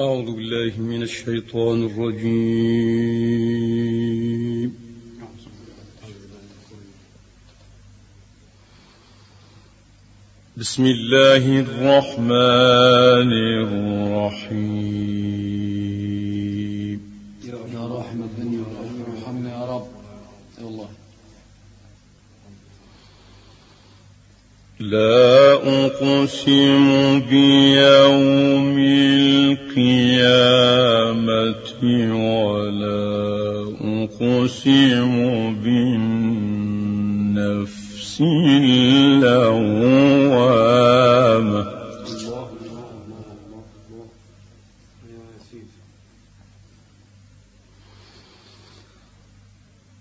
أعوذ بالله من الشيطان الرجيم بسم الله الرحمن الرحيم يا رحمة يا رب يا رب الله لا أقسم بيوم القيامة ولا أقسم بالنفس اللوامة.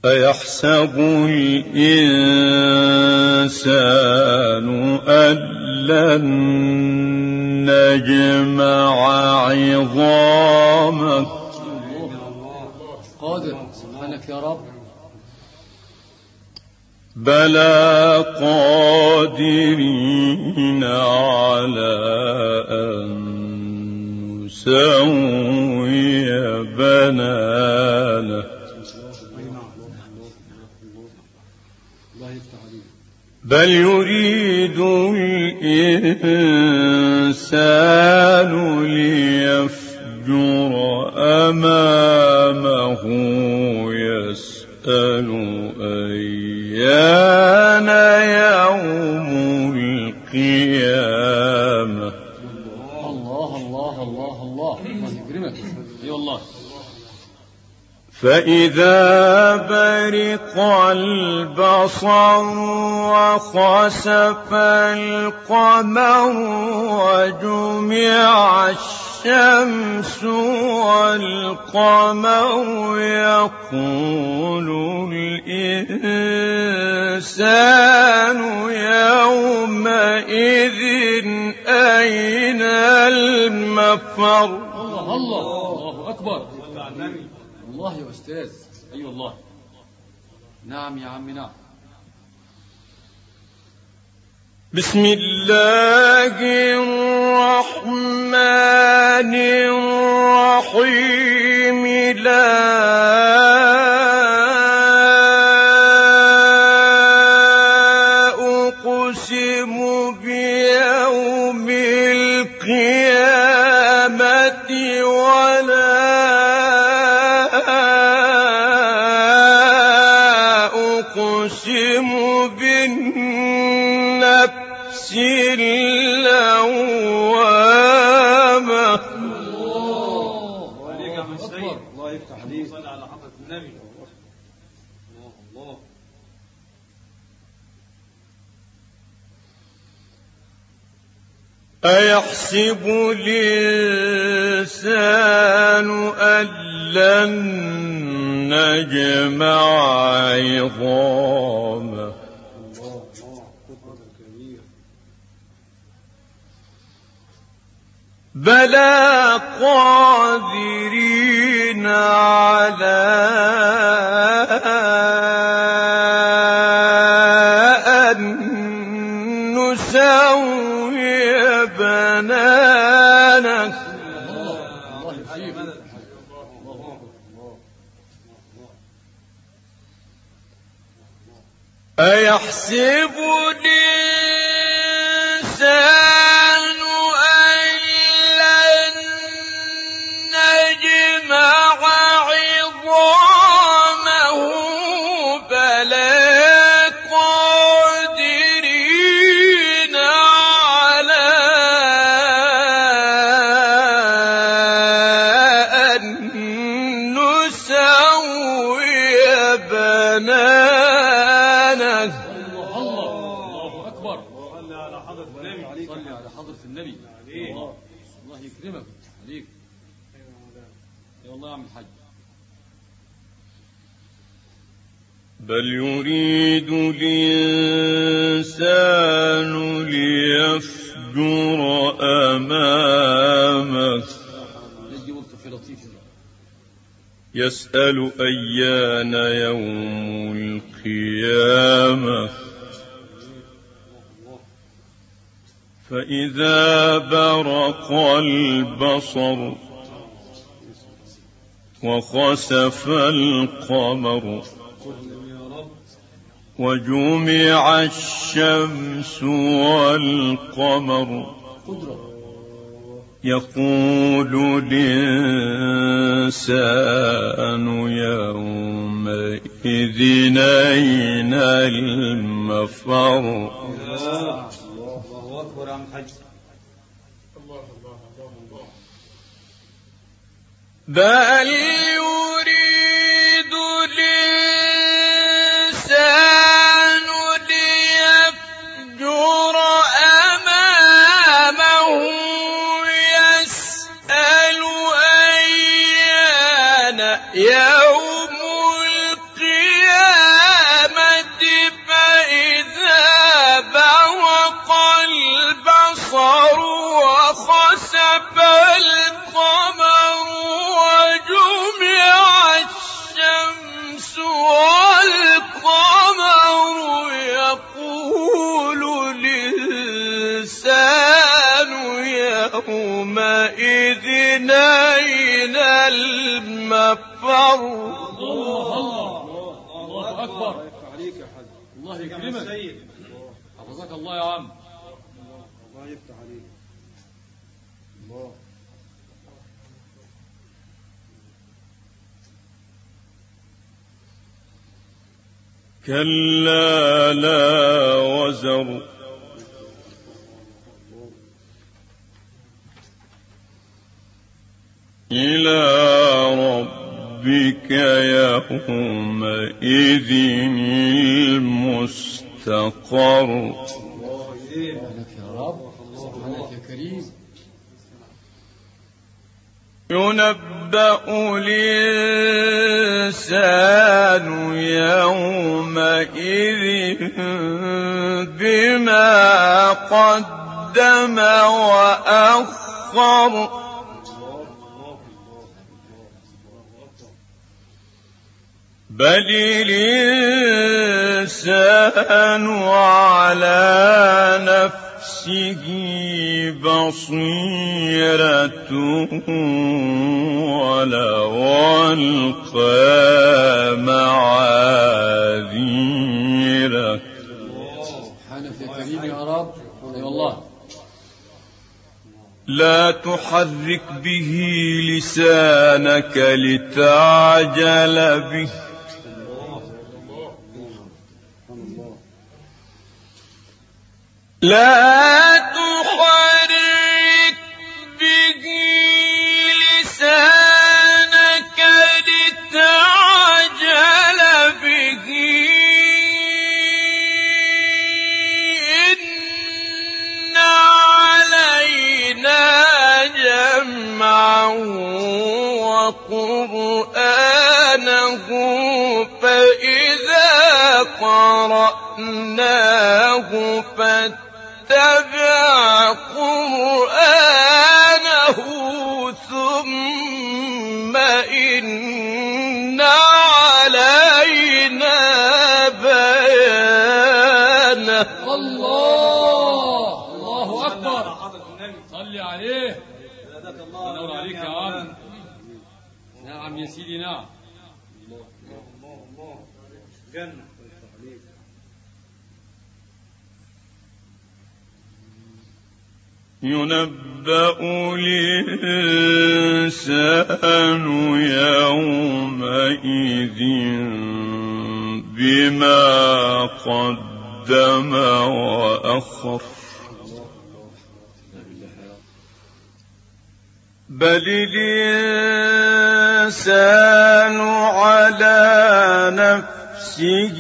أيحسب الإنسان أن لن نجمع عظامه قادر. سبحانك يا رب. بلى قادرين على أن نسوي بنانه الله يفتح عليك بل يريد الإنسان ليفجر أمامه يسأل أيان فإذا برق البصر وخسف القمر وجمع الشمس والقمر يقول الإنسان يومئذ أين المفر الله الله. الله أكبر. الله يا أستاذ. اي والله نعم يا عم نعم. بسم الله الرحمن الرحيم. لا أيحسب الإنسان أن لن نجمع عظامه؟ بلى قادرين على يحييك أيحسب الإنسان بنانه الله الله اكبر صل على حضرة النبي صل على حضرة النبي الله الله يكرمك عليك يا الله يا عم الحاج بل يريد الإنسان ليفجر أمامه. يسأل أيان يوم القيامة. فإذا برق البصر وخسف القمر وجمع الشمس والقمر قدرة يقول الإنسان يومئذ أين المفر؟ بل يومئذ أين المفر. الله الله أكبر الله يكرمك حفظك الله يا عم الله يفتح عليك الله كلا لا وزر. إلى ربك يومئذ المستقر. ينبأ الإنسان يومئذ بما قدم وأخر. بل الإنسان على نفسه بصيرة ولو ألقى معاذيره. سبحانك يا كريم يا رب. أي والله. لا تحرك به لسانك لتعجل به. لا تحرك به لسانك لتعجل به. إن علينا جمعه وقرآنه فإذا قرأناه فاتبع قرآنه ثم إن علينا بيانه. الله الله النبي صلي عليه. الله عليك يا عم. نعم يا سيدي نعم. الله الله الله جنة يفتح عليك ينبأ الإنسان يومئذ بما قدم وأخر. بل الإنسان على نفسه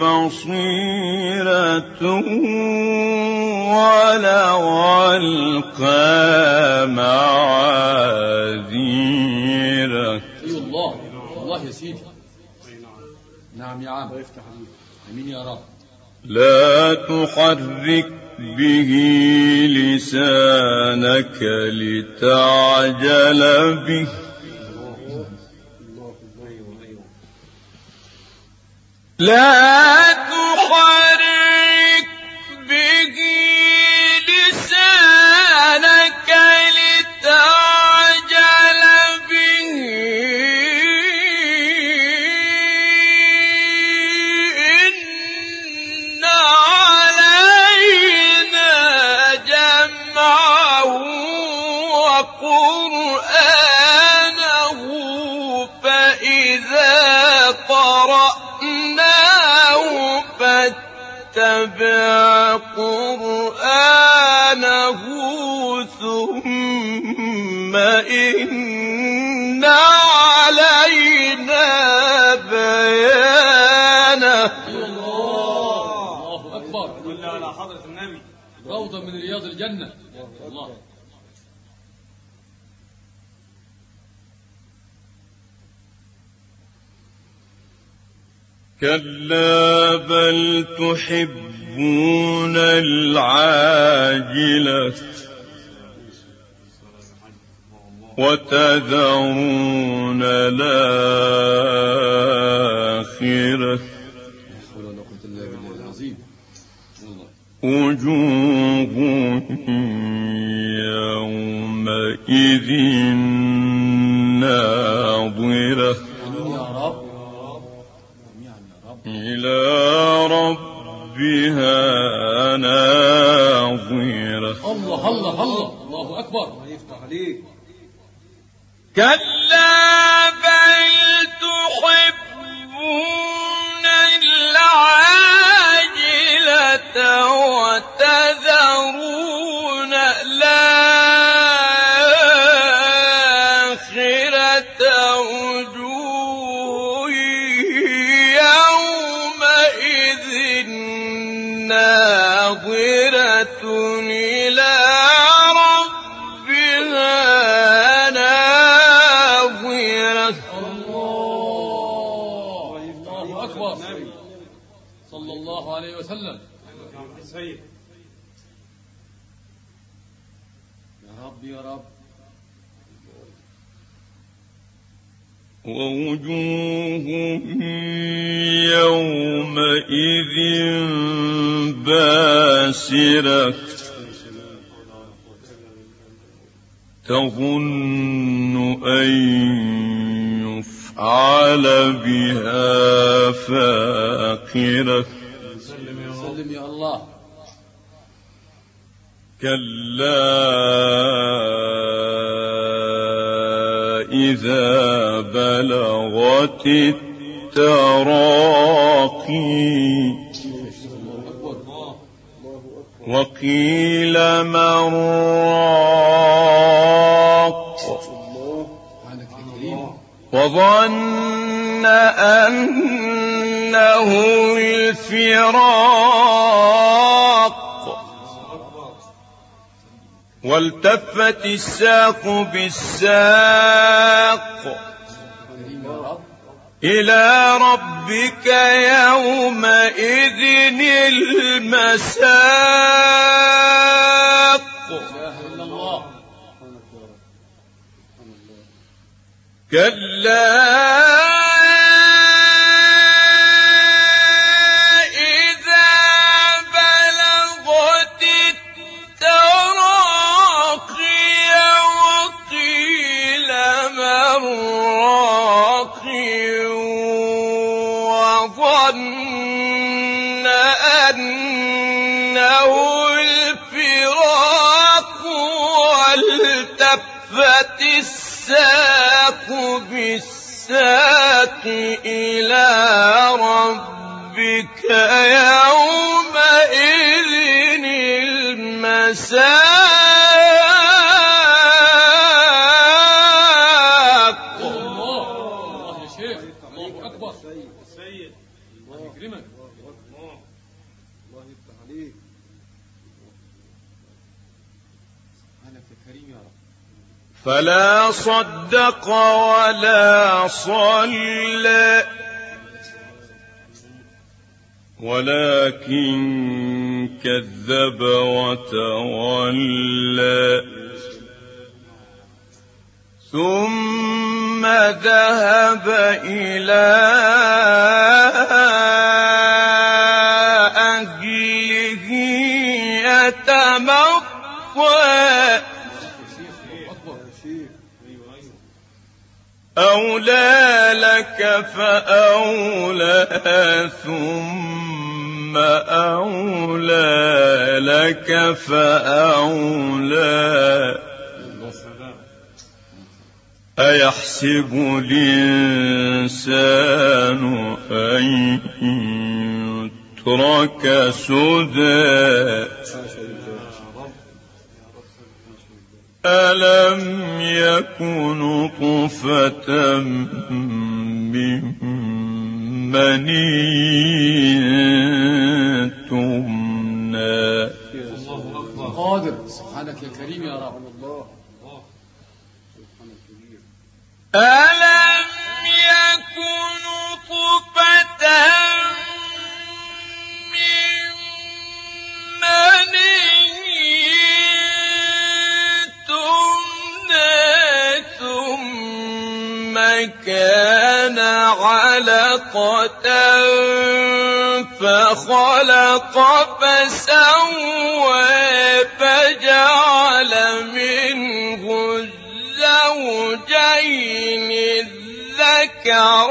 بصيرة ولو ألقى معاذيره. اي الله. الله يا سيدي. نعم يا عم. آمين يا رب. لا تحرك به لسانك لتعجل به. لا تحرك به this على حضرة النبي. روضة من رياض الجنة. الله. كلا بل تحبون العاجلة وتذرون الآخرة حول ولا قوة إلا بالله العظيم الله وجوه يومئذ ناظرة. آمين يا رب جميعا يا رب إلى ربها ناظرة. الله الله الله. الله أكبر. الله يفتح عليك. كلا بل ووجوه يومئذ باسرة تظن أن يفعل بها فاقرة سلم يا الله. كلا إذا بلغت التراقي وقيل من راق وظن أنه الفراق. والتفت الساق بالساق. إلى ربك يومئذ المساق. كلا أنه الفراق والتفت الساق بالساق إلى ربك يومئذ المساق. الله الله يا شيخ الله أكبر. سيد. سيد الله يكرمك. الله الله يفتح عليك سبحانك يا كريم يا رب فلا صدق ولا صلى. ولكن كذب وتولى. ثم ذهب إلى أولى لك فأولى ثم أولى لك فأولى. أيحسب الإنسان أن يترك سدى؟ ألم يكن طفة من مني تمنى؟ قادر. سبحانك يا كريم يا رب. الله الله سبحان الكبير ألم كان علقة فخلق فسوى فجعل منه الزوجين الذكر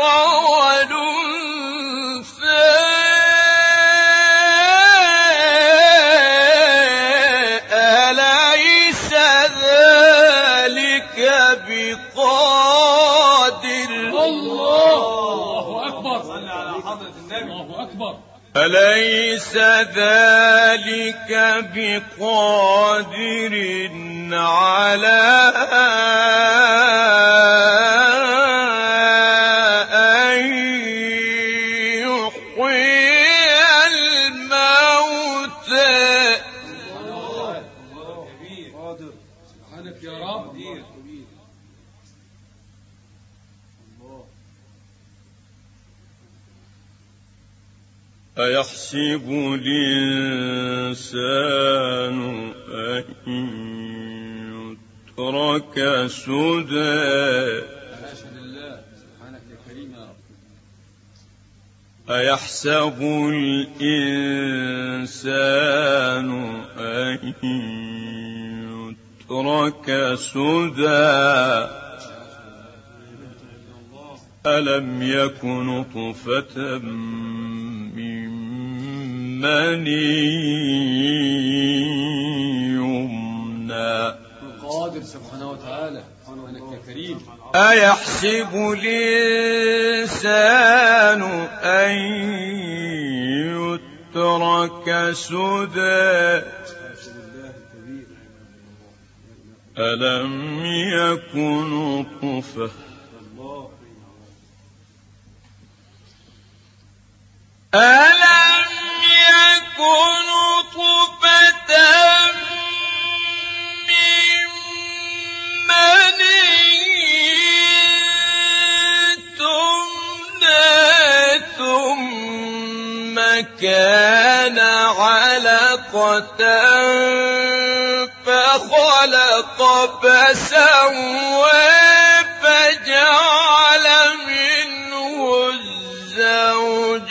أليس ذلك بقادر على أيحسب الإنسان أن يترك سدى. أيحسب الإنسان أن يترك سدى. ألم يكن طفة مني يمنى. قادر سبحانه وتعالى كريم أيحسب الإنسان أن يترك سدى؟ ألم يكن طفة كان علقة فخلق فسوى فجعل منه الزوجين.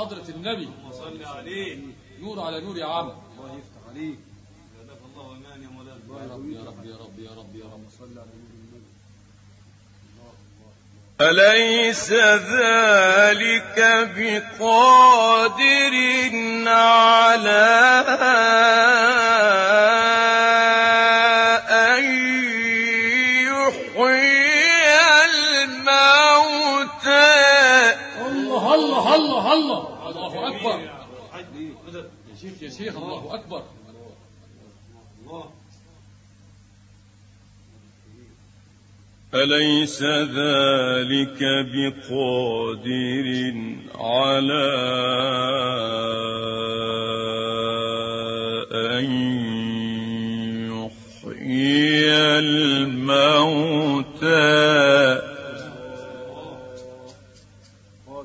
حضرة النبي. وصل عليه. نور على نور يا عم. الله يفتح عليك. زادك الله أمان يا مولانا. يا رب يا رب يا رب يا رب يا رب. صل على نور النبي. أليس ذلك بقادر على الله الله. الله أكبر. يا شيخ يا شيخ الله أكبر. الله أليس ذلك بقادر على أن يحيي الموتى؟